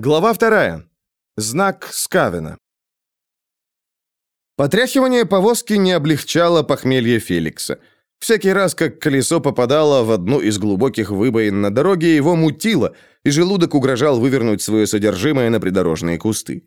Глава вторая. Знак Скавена. Потряхивание повозки не облегчало похмелье Феликса. Всякий раз, как колесо попадало в одну из глубоких выбоин на дороге, его мутило, и желудок угрожал вывернуть свое содержимое на придорожные кусты.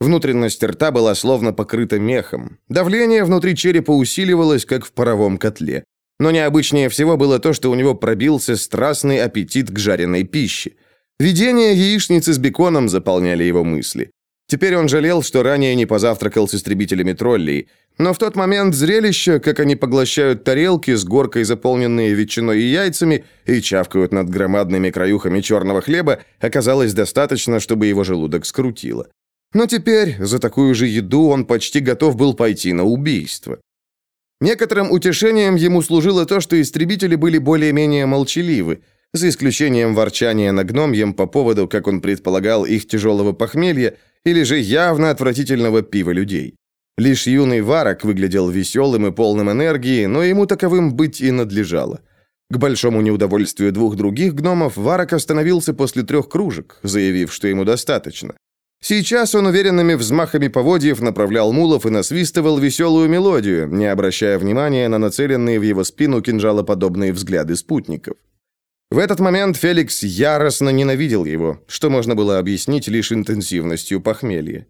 Внутренность рта была словно покрыта мехом. Давление внутри черепа усиливалось, как в паровом котле. Но необычнее всего было то, что у него пробился страстный аппетит к жареной пище. Видения яичницы с беконом заполняли его мысли. Теперь он жалел, что ранее не позавтракал с истребителями троллей. Но в тот момент зрелище, как они поглощают тарелки с горкой, заполненные ветчиной и яйцами, и чавкают над громадными краюхами черного хлеба, оказалось достаточно, чтобы его желудок скрутило. Но теперь за такую же еду он почти готов был пойти на убийство. Некоторым утешением ему служило то, что истребители были более-менее молчаливы, за исключением ворчания на гномьем по поводу, как он предполагал, их тяжелого похмелья или же явно отвратительного пива людей. Лишь юный Варок выглядел веселым и полным энергии, но ему таковым быть и надлежало. К большому неудовольствию двух других гномов Варок остановился после трех кружек, заявив, что ему достаточно. Сейчас он уверенными взмахами поводьев направлял мулов и насвистывал веселую мелодию, не обращая внимания на нацеленные в его спину кинжалоподобные взгляды спутников. В этот момент Феликс яростно ненавидел его, что можно было объяснить лишь интенсивностью похмелья.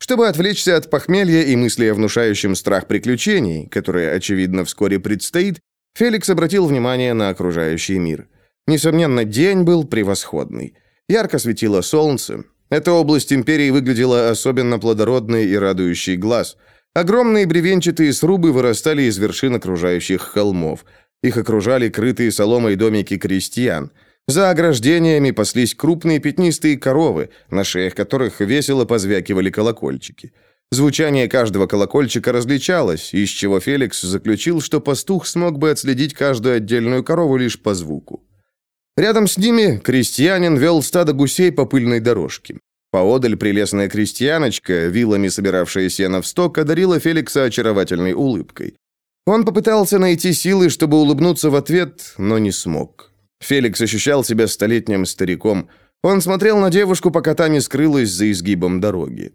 Чтобы отвлечься от похмелья и мысли о внушающем страх приключений, которое, очевидно, вскоре предстоит, Феликс обратил внимание на окружающий мир. Несомненно, день был превосходный. Ярко светило солнце. Эта область империи выглядела особенно плодородной и радующей глаз. Огромные бревенчатые срубы вырастали из вершин окружающих холмов – их окружали крытые соломой домики крестьян. За ограждениями паслись крупные пятнистые коровы, на шеях которых весело позвякивали колокольчики. Звучание каждого колокольчика различалось, из чего Феликс заключил, что пастух смог бы отследить каждую отдельную корову лишь по звуку. Рядом с ними крестьянин вел стадо гусей по пыльной дорожке. Поодаль прелестная крестьяночка, вилами собиравшая сено в сток, одарила Феликса очаровательной улыбкой. Он попытался найти силы, чтобы улыбнуться в ответ, но не смог. Феликс ощущал себя столетним стариком. Он смотрел на девушку, пока та не скрылась за изгибом дороги.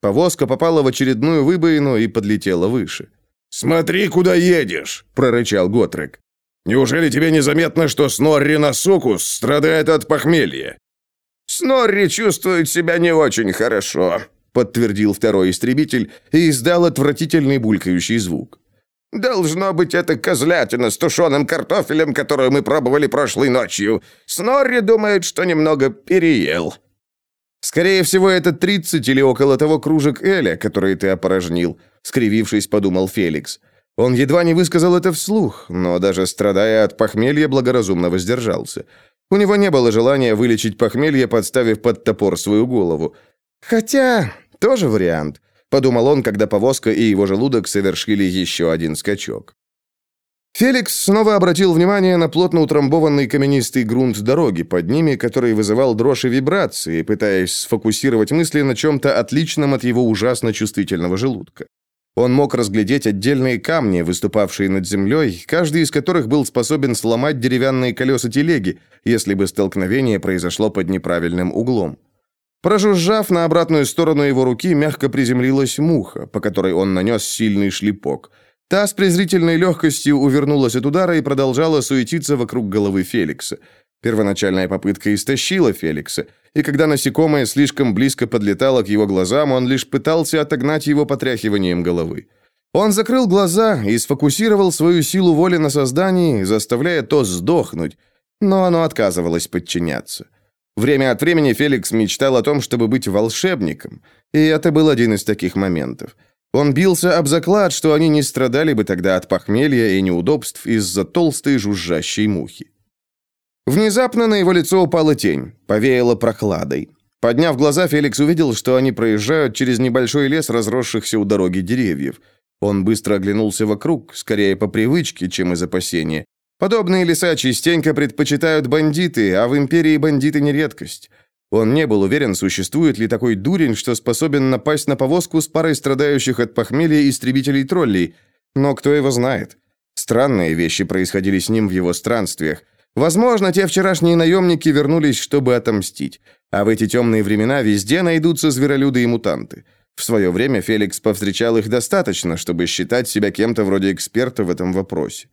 Повозка попала в очередную выбоину и подлетела выше. «Смотри, куда едешь!» – прорычал Готрек. «Неужели тебе незаметно, что Снорри Насукус страдает от похмелья?» «Снорри чувствует себя не очень хорошо», – подтвердил второй истребитель и издал отвратительный булькающий звук. «Должно быть, это козлятина с тушеным картофелем, которую мы пробовали прошлой ночью. Снорри думает, что немного переел». «Скорее всего, это тридцать или около того кружек Эля, которые ты опорожнил», — скривившись, подумал Феликс. Он едва не высказал это вслух, но даже страдая от похмелья, благоразумно воздержался. У него не было желания вылечить похмелье, подставив под топор свою голову. Хотя, тоже вариант подумал он, когда повозка и его желудок совершили еще один скачок. Феликс снова обратил внимание на плотно утрамбованный каменистый грунт дороги под ними, который вызывал дрожь и вибрации, пытаясь сфокусировать мысли на чем-то отличном от его ужасно чувствительного желудка. Он мог разглядеть отдельные камни, выступавшие над землей, каждый из которых был способен сломать деревянные колеса телеги, если бы столкновение произошло под неправильным углом. Прожужжав на обратную сторону его руки, мягко приземлилась муха, по которой он нанес сильный шлепок. Та с презрительной легкостью увернулась от удара и продолжала суетиться вокруг головы Феликса. Первоначальная попытка истощила Феликса, и когда насекомое слишком близко подлетало к его глазам, он лишь пытался отогнать его потряхиванием головы. Он закрыл глаза и сфокусировал свою силу воли на создании, заставляя то сдохнуть, но оно отказывалось подчиняться. Время от времени Феликс мечтал о том, чтобы быть волшебником, и это был один из таких моментов. Он бился об заклад, что они не страдали бы тогда от похмелья и неудобств из-за толстой жужжащей мухи. Внезапно на его лицо упала тень, повеяло прохладой. Подняв глаза, Феликс увидел, что они проезжают через небольшой лес разросшихся у дороги деревьев. Он быстро оглянулся вокруг, скорее по привычке, чем из опасения, Подобные леса частенько предпочитают бандиты, а в империи бандиты не редкость. Он не был уверен, существует ли такой дурень, что способен напасть на повозку с парой страдающих от похмелья истребителей-троллей, но кто его знает. Странные вещи происходили с ним в его странствиях. Возможно, те вчерашние наемники вернулись, чтобы отомстить. А в эти темные времена везде найдутся зверолюды и мутанты. В свое время Феликс повстречал их достаточно, чтобы считать себя кем-то вроде эксперта в этом вопросе.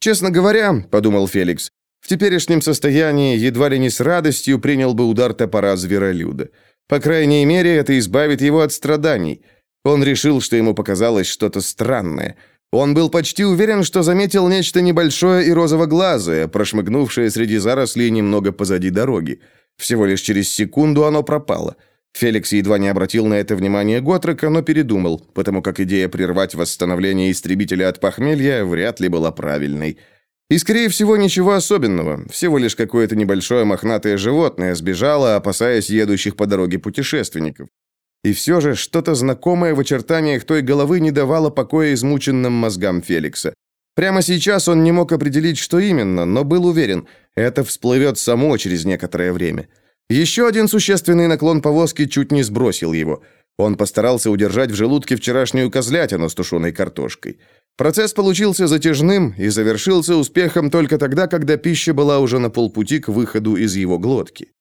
«Честно говоря», — подумал Феликс, в теперешнем состоянии едва ли не с радостью принял бы удар топора зверолюда. По крайней мере, это избавит его от страданий. Он решил, что ему показалось что-то странное. Он был почти уверен, что заметил нечто небольшое и розово-глазое, прошмыгнувшее среди зарослей немного позади дороги. Всего лишь через секунду оно пропало. Феликс едва не обратил на это внимание Готрека, но передумал, потому как идея прервать восстановление истребителя от похмелья вряд ли была правильной. И, скорее всего, ничего особенного. Всего лишь какое-то небольшое мохнатое животное сбежало, опасаясь едущих по дороге путешественников. И все же что-то знакомое в очертаниях той головы не давало покоя измученным мозгам Феликса. Прямо сейчас он не мог определить, что именно, но был уверен, это всплывет само через некоторое время. Еще один существенный наклон повозки чуть не сбросил его. Он постарался удержать в желудке вчерашнюю козлятину с тушеной картошкой. Процесс получился затяжным и завершился успехом только тогда, когда пища была уже на полпути к выходу из его глотки.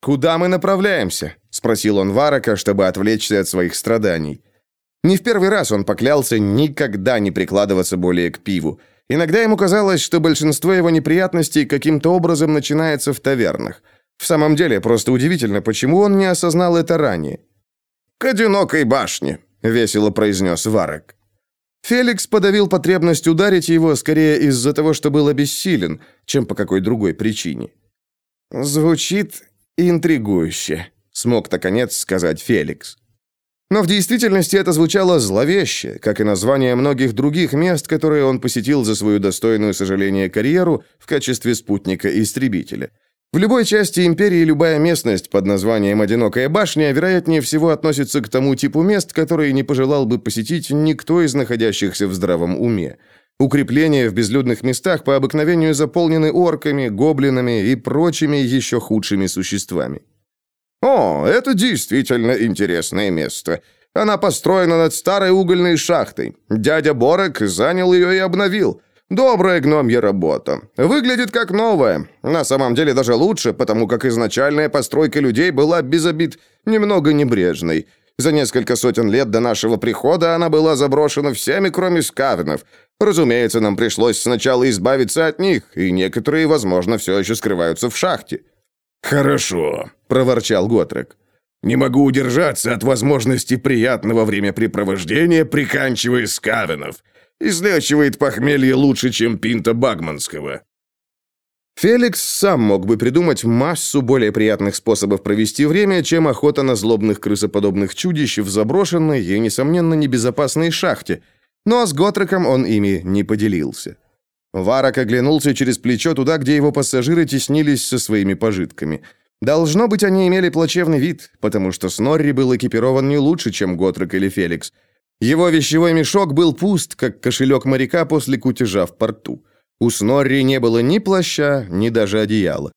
«Куда мы направляемся?» – спросил он Варака, чтобы отвлечься от своих страданий. Не в первый раз он поклялся никогда не прикладываться более к пиву. Иногда ему казалось, что большинство его неприятностей каким-то образом начинается в тавернах. В самом деле, просто удивительно, почему он не осознал это ранее. «К одинокой башне», — весело произнес Варак. Феликс подавил потребность ударить его скорее из-за того, что был обессилен, чем по какой другой причине. «Звучит интригующе», — смог наконец сказать Феликс. Но в действительности это звучало зловеще, как и название многих других мест, которые он посетил за свою достойную сожаления карьеру в качестве спутника-истребителя. В любой части империи любая местность под названием «Одинокая башня» вероятнее всего относится к тому типу мест, которые не пожелал бы посетить никто из находящихся в здравом уме. Укрепления в безлюдных местах по обыкновению заполнены орками, гоблинами и прочими еще худшими существами. «О, это действительно интересное место. Она построена над старой угольной шахтой. Дядя Борек занял ее и обновил». Добрая гномья работа. Выглядит как новая. На самом деле даже лучше, потому как изначальная постройка людей была без обид немного небрежной. За несколько сотен лет до нашего прихода она была заброшена всеми, кроме скавенов. Разумеется, нам пришлось сначала избавиться от них, и некоторые, возможно, все еще скрываются в шахте. «Хорошо», — проворчал Готрек. «Не могу удержаться от возможности приятного времяпрепровождения, приканчивая скавенов. Излечивает похмелье лучше, чем пинта багманского». Феликс сам мог бы придумать массу более приятных способов провести время, чем охота на злобных крысоподобных чудищ в заброшенной и, несомненно, небезопасной шахте, но с Готреком он ими не поделился. Варак оглянулся через плечо туда, где его пассажиры теснились со своими пожитками. Должно быть, они имели плачевный вид, потому что Снорри был экипирован не лучше, чем Готрек или Феликс. Его вещевой мешок был пуст, как кошелек моряка после кутежа в порту. У Снорри не было ни плаща, ни даже одеяла.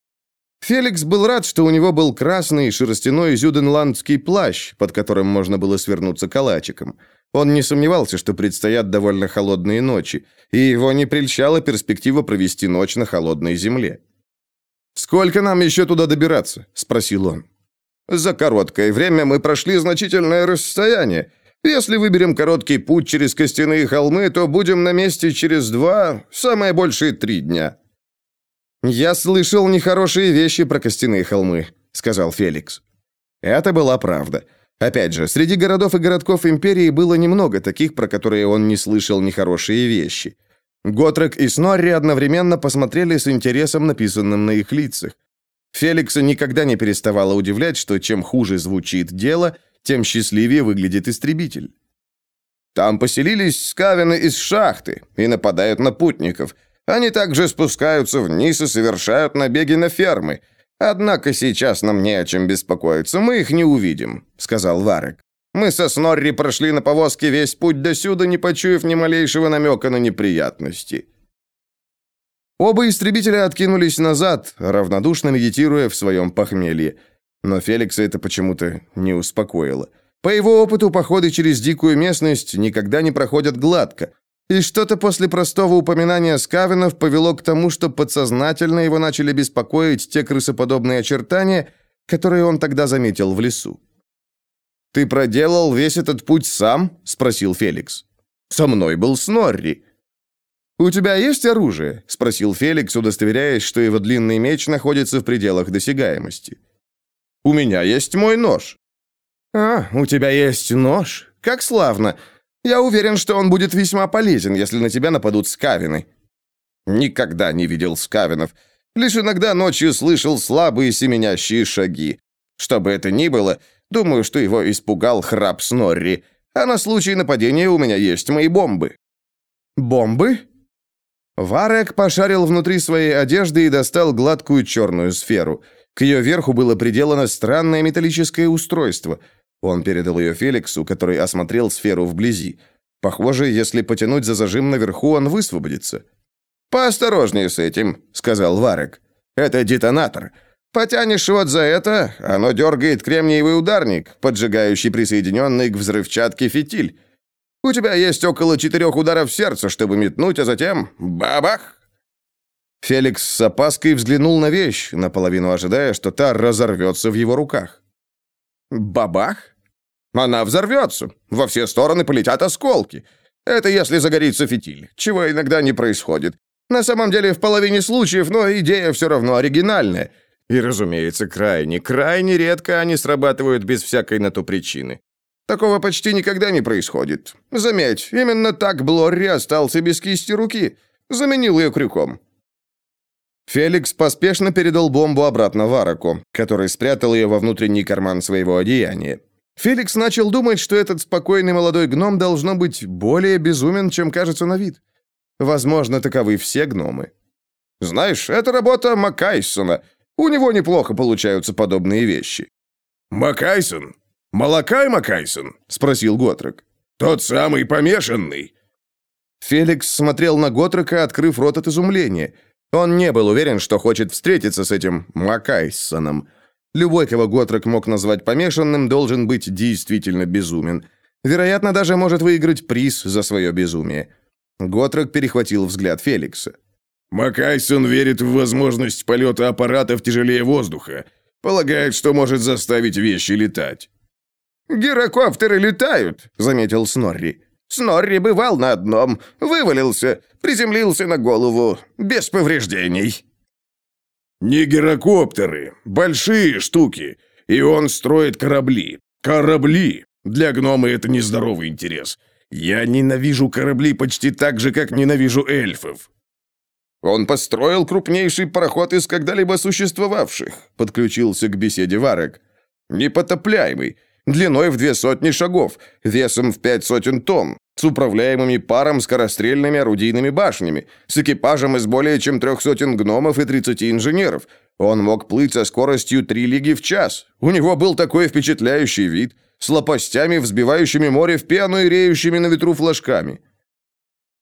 Феликс был рад, что у него был красный шерстяной зюденландский плащ, под которым можно было свернуться калачиком. Он не сомневался, что предстоят довольно холодные ночи, и его не прельщала перспектива провести ночь на холодной земле. «Сколько нам еще туда добираться?» – спросил он. «За короткое время мы прошли значительное расстояние. Если выберем короткий путь через костяные холмы, то будем на месте через два, самое большее три дня». «Я слышал нехорошие вещи про костяные холмы», — сказал Феликс. Это была правда. Опять же, среди городов и городков империи было немного таких, про которые он не слышал нехорошие вещи. Готрек и Снорри одновременно посмотрели с интересом, написанным на их лицах. Феликса никогда не переставало удивлять, что чем хуже звучит дело, тем счастливее выглядит истребитель. Там поселились скавины из шахты и нападают на путников. Они также спускаются вниз и совершают набеги на фермы. Однако сейчас нам не о чем беспокоиться, мы их не увидим», — сказал Варек. «Мы со Снорри прошли на повозке весь путь до сюда, не почуяв ни малейшего намека на неприятности». Оба истребителя откинулись назад, равнодушно медитируя в своем похмелье. Но Феликса это почему-то не успокоило. По его опыту, походы через дикую местность никогда не проходят гладко. И что-то после простого упоминания скавинов повело к тому, что подсознательно его начали беспокоить те крысоподобные очертания, которые он тогда заметил в лесу. «Ты проделал весь этот путь сам?» – спросил Феликс. «Со мной был Снорри». «У тебя есть оружие?» – спросил Феликс, удостоверяясь, что его длинный меч находится в пределах досягаемости. «У меня есть мой нож». «А, у тебя есть нож? Как славно! Я уверен, что он будет весьма полезен, если на тебя нападут скавины». Никогда не видел скавинов. Лишь иногда ночью слышал слабые семенящие шаги. Что бы это ни было, думаю, что его испугал храп Снорри. А на случай нападения у меня есть мои бомбы». «Бомбы?» Варек пошарил внутри своей одежды и достал гладкую черную сферу. К ее верху было приделано странное металлическое устройство – он передал ее Феликсу, который осмотрел сферу вблизи. Похоже, если потянуть за зажим наверху, он высвободится. «Поосторожнее с этим», — сказал Варек. «Это детонатор. Потянешь вот за это, оно дергает кремниевый ударник, поджигающий присоединенный к взрывчатке фитиль. У тебя есть около четырех ударов сердца, чтобы метнуть, а затем — бабах!» Феликс с опаской взглянул на вещь, наполовину ожидая, что та разорвется в его руках. «Бабах?» Она взорвется. Во все стороны полетят осколки. Это если загорится фитиль, чего иногда не происходит. На самом деле, в половине случаев, но идея все равно оригинальная. И, разумеется, крайне, крайне редко они срабатывают без всякой на то причины. Такого почти никогда не происходит. Заметь, именно так Блорри остался без кисти руки. Заменил ее крюком. Феликс поспешно передал бомбу обратно Вараку, который спрятал ее во внутренний карман своего одеяния. Феликс начал думать, что этот спокойный молодой гном должно быть более безумен, чем кажется на вид. Возможно, таковы все гномы. Знаешь, это работа Макайсона. У него неплохо получаются подобные вещи. Макайсон? Малакай Макайсон? спросил Готрек. Тот самый помешанный. Феликс смотрел на Готрека, открыв рот от изумления. Он не был уверен, что хочет встретиться с этим Макайсоном. Любой, кого Готрек мог назвать помешанным, должен быть действительно безумен. Вероятно, даже может выиграть приз за свое безумие. Готрек перехватил взгляд Феликса. «Макайсон верит в возможность полета аппаратов тяжелее воздуха. Полагает, что может заставить вещи летать». «Гирокоптеры летают», — заметил Снорри. «Снорри бывал на одном, вывалился, приземлился на голову, без повреждений». Не гирокоптеры, большие штуки. И он строит корабли. Корабли. Для гнома это нездоровый интерес. Я ненавижу корабли почти так же, как ненавижу эльфов. Он построил крупнейший пароход из когда-либо существовавших, подключился к беседе Варек. Непотопляемый, длиной в две сотни шагов, весом в пять сотен тонн, с управляемыми паром скорострельными орудийными башнями, с экипажем из более чем трех сотен гномов и 30 инженеров. Он мог плыть со скоростью три лиги в час. У него был такой впечатляющий вид, с лопастями, взбивающими море в пену и реющими на ветру флажками.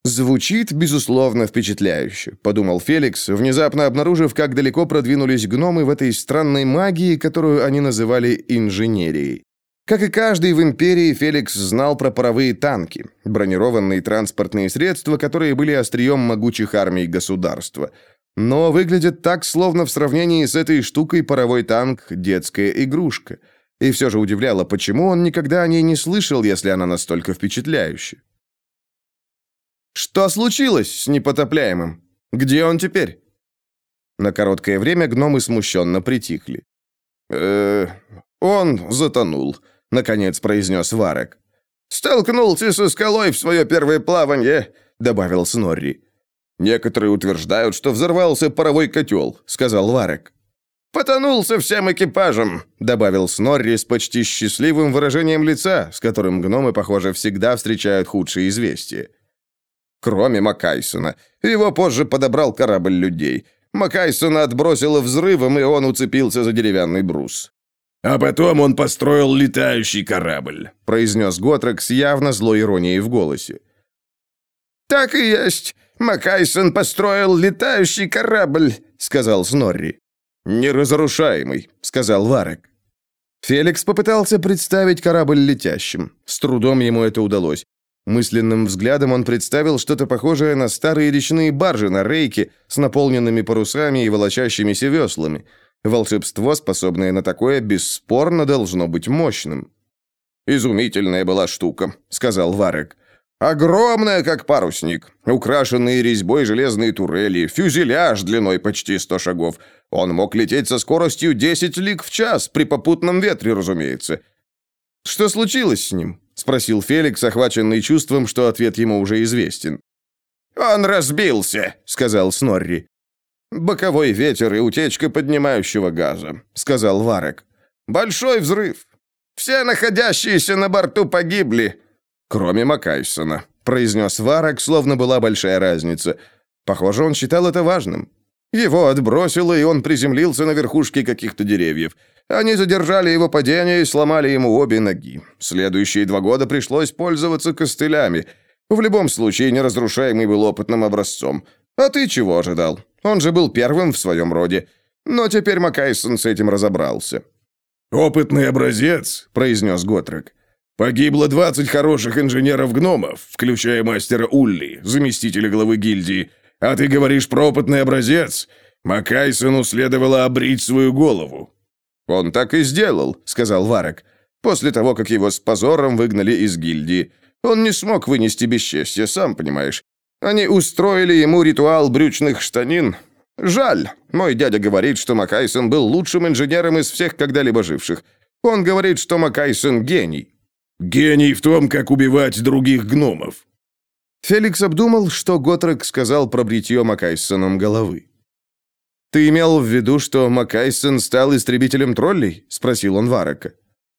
«Звучит, безусловно, впечатляюще», — подумал Феликс, внезапно обнаружив, как далеко продвинулись гномы в этой странной магии, которую они называли инженерией. Как и каждый в империи, Феликс знал про паровые танки, бронированные транспортные средства, которые были острием могучих армий государства. Но выглядят так, словно в сравнении с этой штукой паровой танк – детская игрушка. И все же удивляло, почему он никогда о ней не слышал, если она настолько впечатляющая. «Что случилось с непотопляемым? Где он теперь?» На короткое время гномы смущенно притихли. «Э, он затонул», наконец произнес Варек. «Столкнулся со скалой в свое первое плавание», — добавил Снорри. «Некоторые утверждают, что взорвался паровой котел», — сказал Варек. «Потонулся всем экипажем», — добавил Снорри с почти счастливым выражением лица, с которым гномы, похоже, всегда встречают худшие известия. Кроме Макайсона. Его позже подобрал корабль людей. Макайсона отбросило взрывом, и он уцепился за деревянный брус. «А потом он построил летающий корабль», — произнес Готрек с явно злой иронией в голосе. «Так и есть. Макайсон построил летающий корабль», — сказал Снорри. «Неразрушаемый», — сказал Варек. Феликс попытался представить корабль летящим. С трудом ему это удалось. Мысленным взглядом он представил что-то похожее на старые речные баржи на рейке с наполненными парусами и волочащимися веслами. Волшебство, способное на такое, бесспорно должно быть мощным. «Изумительная была штука», — сказал Варек. «Огромная, как парусник, украшенные резьбой железные турели, фюзеляж длиной почти сто шагов. Он мог лететь со скоростью 10 лиг в час, при попутном ветре, разумеется. Что случилось с ним?» — спросил Феликс, охваченный чувством, что ответ ему уже известен. «Он разбился», — сказал Снорри. «Боковой ветер и утечка поднимающего газа», — сказал Варек. «Большой взрыв. Все находящиеся на борту погибли, кроме Макайсона», — произнес Варек, словно была большая разница. Похоже, он считал это важным. Его отбросило, и он приземлился на верхушке каких-то деревьев. Они задержали его падение и сломали ему обе ноги. Следующие два года пришлось пользоваться костылями. В любом случае, неразрушаемый был опытным образцом. А ты чего ожидал? Он же был первым в своем роде. Но теперь Макайсон с этим разобрался. «Опытный образец», — произнес Готрек. «Погибло 20 хороших инженеров-гномов, включая мастера Улли, заместителя главы гильдии. А ты говоришь про опытный образец? Макайсону следовало обрить свою голову». «Он так и сделал», — сказал Варек. «После того, как его с позором выгнали из гильдии. Он не смог вынести бесчестье, сам понимаешь. Они устроили ему ритуал брючных штанин. Жаль. Мой дядя говорит, что Макайсон был лучшим инженером из всех когда-либо живших. Он говорит, что Макайсон гений. Гений в том, как убивать других гномов. Феликс обдумал, что Готрек сказал про бритье Макайсоном головы. «Ты имел в виду, что Макайсон стал истребителем троллей?» — спросил он Варека.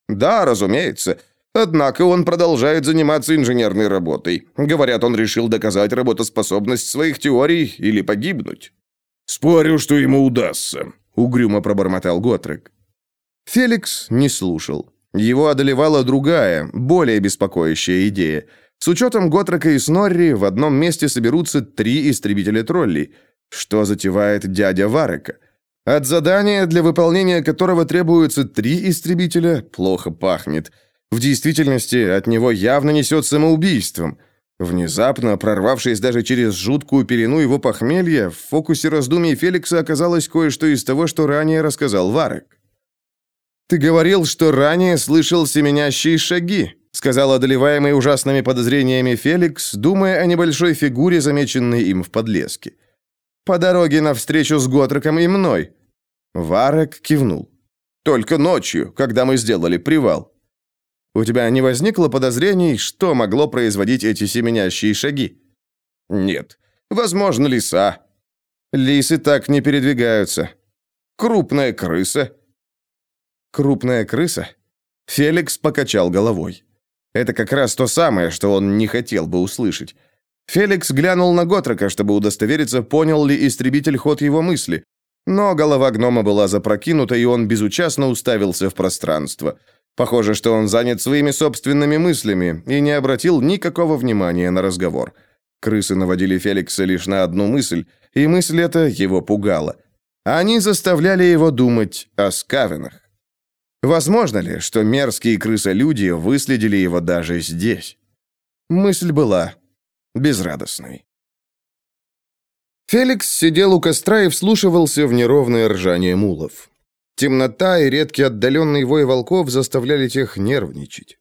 «Да, разумеется. Однако он продолжает заниматься инженерной работой. Говорят, он решил доказать работоспособность своих теорий или погибнуть». «Спорю, что ему удастся», — угрюмо пробормотал Готрек. Феликс не слушал. Его одолевала другая, более беспокоящая идея. С учетом Готрека и Снорри в одном месте соберутся три истребителя троллей. Что затевает дядя Варека? От задания, для выполнения которого требуется три истребителя, плохо пахнет. В действительности от него явно несет самоубийством. Внезапно, прорвавшись даже через жуткую пелену его похмелья, в фокусе раздумий Феликса оказалось кое-что из того, что ранее рассказал Варек. «Ты говорил, что ранее слышал семенящие шаги», сказал одолеваемый ужасными подозрениями Феликс, думая о небольшой фигуре, замеченной им в подлеске. «По дороге навстречу с Готреком и мной». Варек кивнул. «Только ночью, когда мы сделали привал. У тебя не возникло подозрений, что могло производить эти семенящие шаги? Нет. Возможно, лиса. Лисы так не передвигаются. Крупная крыса. Крупная крыса? Феликс покачал головой. Это как раз то самое, что он не хотел бы услышать. Феликс глянул на Готрока, чтобы удостовериться, понял ли истребитель ход его мысли. Но голова гнома была запрокинута, и он безучастно уставился в пространство. Похоже, что он занят своими собственными мыслями и не обратил никакого внимания на разговор. Крысы наводили Феликса лишь на одну мысль, и мысль эта его пугала. Они заставляли его думать о скавинах. Возможно ли, что мерзкие крысолюди выследили его даже здесь? Мысль была безрадостной. Феликс сидел у костра и вслушивался в неровное ржание мулов. Темнота и редкий отдаленный вой волков заставляли тех нервничать.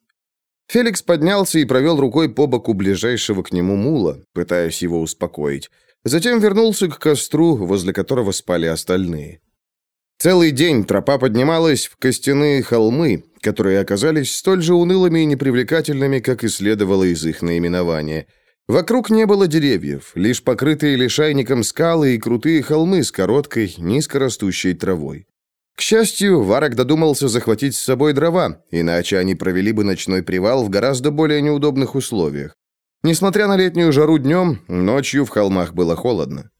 Феликс поднялся и провел рукой по боку ближайшего к нему мула, пытаясь его успокоить. Затем вернулся к костру, возле которого спали остальные. Целый день тропа поднималась в костяные холмы, которые оказались столь же унылыми и непривлекательными, как и следовало из их наименования. Вокруг не было деревьев, лишь покрытые лишайником скалы и крутые холмы с короткой, низкорастущей травой. К счастью, Варак додумался захватить с собой дрова, иначе они провели бы ночной привал в гораздо более неудобных условиях. Несмотря на летнюю жару днем, ночью в холмах было холодно.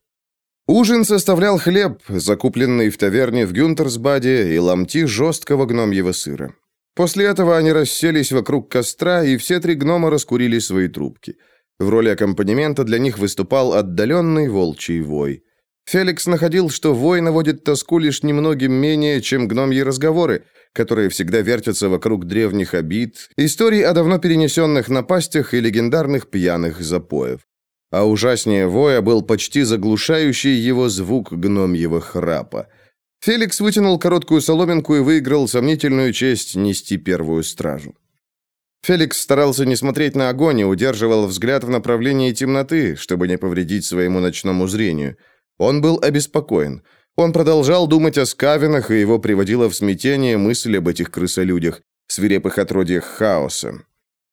Ужин составлял хлеб, закупленный в таверне в Гюнтерсбаде, и ломти жесткого гномьего сыра. После этого они расселись вокруг костра, и все три гнома раскурили свои трубки. В роли аккомпанемента для них выступал отдаленный волчий вой. Феликс находил, что вой наводит тоску лишь немногим менее, чем гномьи разговоры, которые всегда вертятся вокруг древних обид, историй о давно перенесенных напастях и легендарных пьяных запоев. А ужаснее воя был почти заглушающий его звук гномьего храпа. Феликс вытянул короткую соломинку и выиграл сомнительную честь нести первую стражу. Феликс старался не смотреть на огонь и удерживал взгляд в направлении темноты, чтобы не повредить своему ночному зрению. Он был обеспокоен. Он продолжал думать о скавинах, и его приводила в смятение мысль об этих крысолюдях, свирепых отродьях хаоса.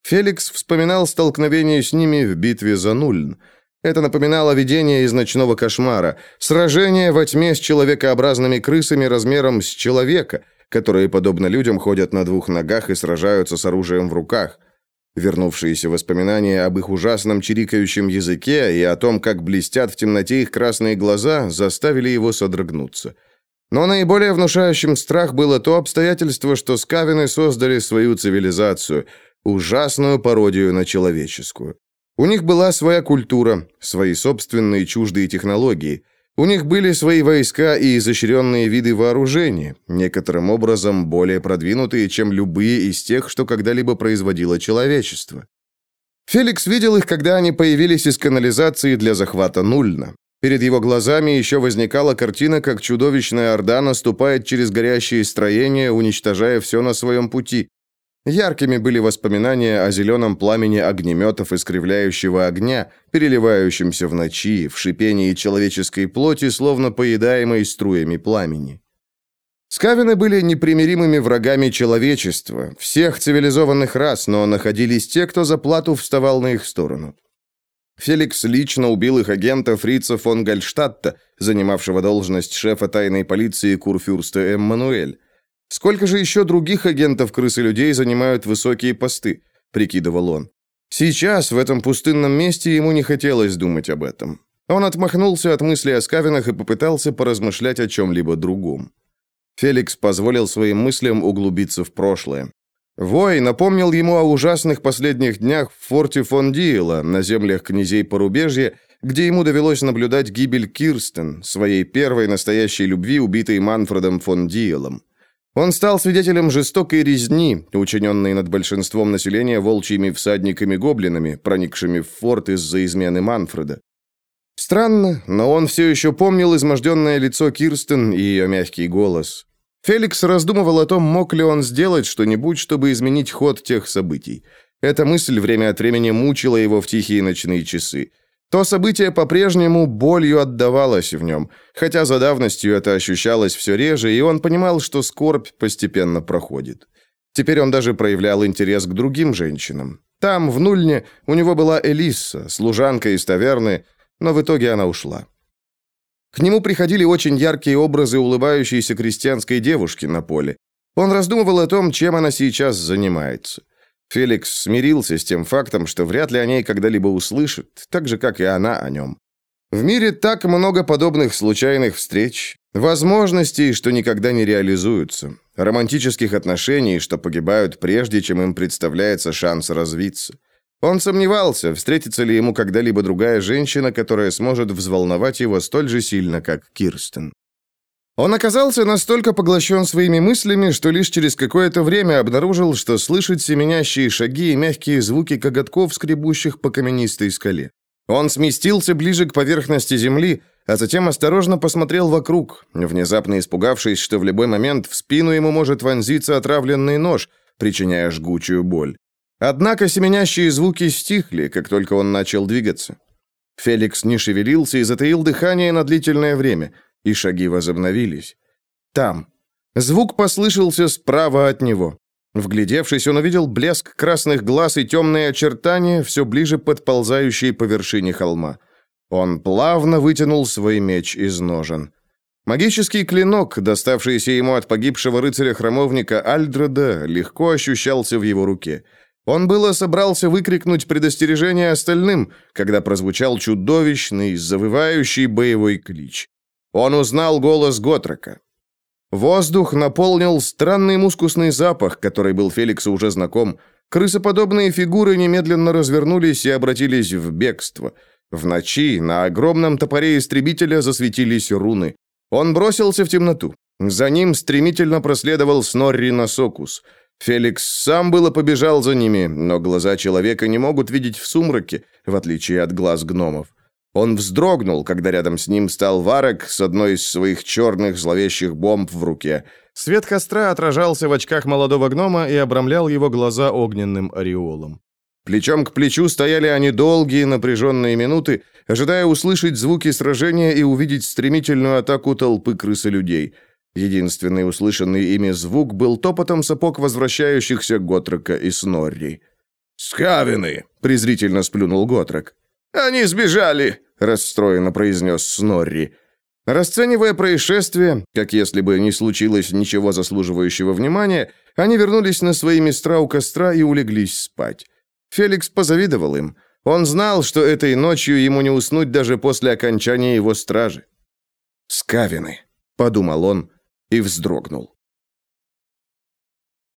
Феликс вспоминал столкновение с ними в битве за Нульн. Это напоминало видение из ночного кошмара, сражение во тьме с человекообразными крысами размером с человека, которые, подобно людям, ходят на двух ногах и сражаются с оружием в руках. Вернувшиеся воспоминания об их ужасном чирикающем языке и о том, как блестят в темноте их красные глаза, заставили его содрогнуться. Но наиболее внушающим страх было то обстоятельство, что скавины создали свою цивилизацию, ужасную пародию на человеческую. У них была своя культура, свои собственные чуждые технологии. У них были свои войска и изощренные виды вооружения, некоторым образом более продвинутые, чем любые из тех, что когда-либо производило человечество. Феликс видел их, когда они появились из канализации для захвата Нульна. Перед его глазами еще возникала картина, как чудовищная орда наступает через горящие строения, уничтожая все на своем пути. Яркими были воспоминания о зеленом пламени огнеметов искривляющего огня, переливающемся в ночи, в шипении человеческой плоти, словно поедаемой струями пламени. Скавины были непримиримыми врагами человечества, всех цивилизованных рас, но находились те, кто за плату вставал на их сторону. Феликс лично убил их агента Фрица фон Гальштадта, занимавшего должность шефа тайной полиции Курфюрста Эммануэль. Сколько же еще других агентов крысы-людей занимают высокие посты, прикидывал он. Сейчас, в этом пустынном месте, ему не хотелось думать об этом. Он отмахнулся от мысли о скавинах и попытался поразмышлять о чем-либо другом. Феликс позволил своим мыслям углубиться в прошлое. Вой напомнил ему о ужасных последних днях в форте фон Диела на землях князей Порубежья, где ему довелось наблюдать гибель Кирстен, своей первой настоящей любви, убитой Манфредом фон Диелом. Он стал свидетелем жестокой резни, учиненной над большинством населения волчьими всадниками-гоблинами, проникшими в форт из-за измены Манфреда. Странно, но он все еще помнил изможденное лицо Кирстен и ее мягкий голос. Феликс раздумывал о том, мог ли он сделать что-нибудь, чтобы изменить ход тех событий. Эта мысль время от времени мучила его в тихие ночные часы. То событие по-прежнему болью отдавалось в нем, хотя за давностью это ощущалось все реже, и он понимал, что скорбь постепенно проходит. Теперь он даже проявлял интерес к другим женщинам. Там, в Нульне, у него была Элисса, служанка из таверны, но в итоге она ушла. К нему приходили очень яркие образы улыбающейся крестьянской девушки на поле. Он раздумывал о том, чем она сейчас занимается. Феликс смирился с тем фактом, что вряд ли о ней когда-либо услышит, так же, как и она о нем. В мире так много подобных случайных встреч, возможностей, что никогда не реализуются, романтических отношений, что погибают прежде, чем им представляется шанс развиться. Он сомневался, встретится ли ему когда-либо другая женщина, которая сможет взволновать его столь же сильно, как Кирстен. Он оказался настолько поглощен своими мыслями, что лишь через какое-то время обнаружил, что слышит семенящие шаги и мягкие звуки коготков, скребущих по каменистой скале. Он сместился ближе к поверхности земли, а затем осторожно посмотрел вокруг, внезапно испугавшись, что в любой момент в спину ему может вонзиться отравленный нож, причиняя жгучую боль. Однако семенящие звуки стихли, как только он начал двигаться. Феликс не шевелился и затаил дыхание на длительное время – и шаги возобновились. Там. Звук послышался справа от него. Вглядевшись, он увидел блеск красных глаз и темные очертания, все ближе подползающие по вершине холма. Он плавно вытянул свой меч из ножен. Магический клинок, доставшийся ему от погибшего рыцаря-храмовника Альдреда, легко ощущался в его руке. Он было собрался выкрикнуть предостережение остальным, когда прозвучал чудовищный, завывающий боевой клич. Он узнал голос Готрека. Воздух наполнил странный мускусный запах, который был Феликсу уже знаком. Крысоподобные фигуры немедленно развернулись и обратились в бегство. В ночи на огромном топоре истребителя засветились руны. Он бросился в темноту. За ним стремительно проследовал Снорри Носокус. Феликс сам было побежал за ними, но глаза человека не могут видеть в сумраке, в отличие от глаз гномов. Он вздрогнул, когда рядом с ним стал Варок с одной из своих черных зловещих бомб в руке. Свет костра отражался в очках молодого гнома и обрамлял его глаза огненным ореолом. Плечом к плечу стояли они долгие напряженные минуты, ожидая услышать звуки сражения и увидеть стремительную атаку толпы крысолюдей. Единственный услышанный ими звук был топотом сапог возвращающихся Готрека и Снорри. «Скавины!» — презрительно сплюнул Готрек. «Они сбежали!» — расстроенно произнес Снорри. Расценивая происшествие, как если бы не случилось ничего заслуживающего внимания, они вернулись на свои места у костра и улеглись спать. Феликс позавидовал им. Он знал, что этой ночью ему не уснуть даже после окончания его стражи. «Скавины», — подумал он и вздрогнул.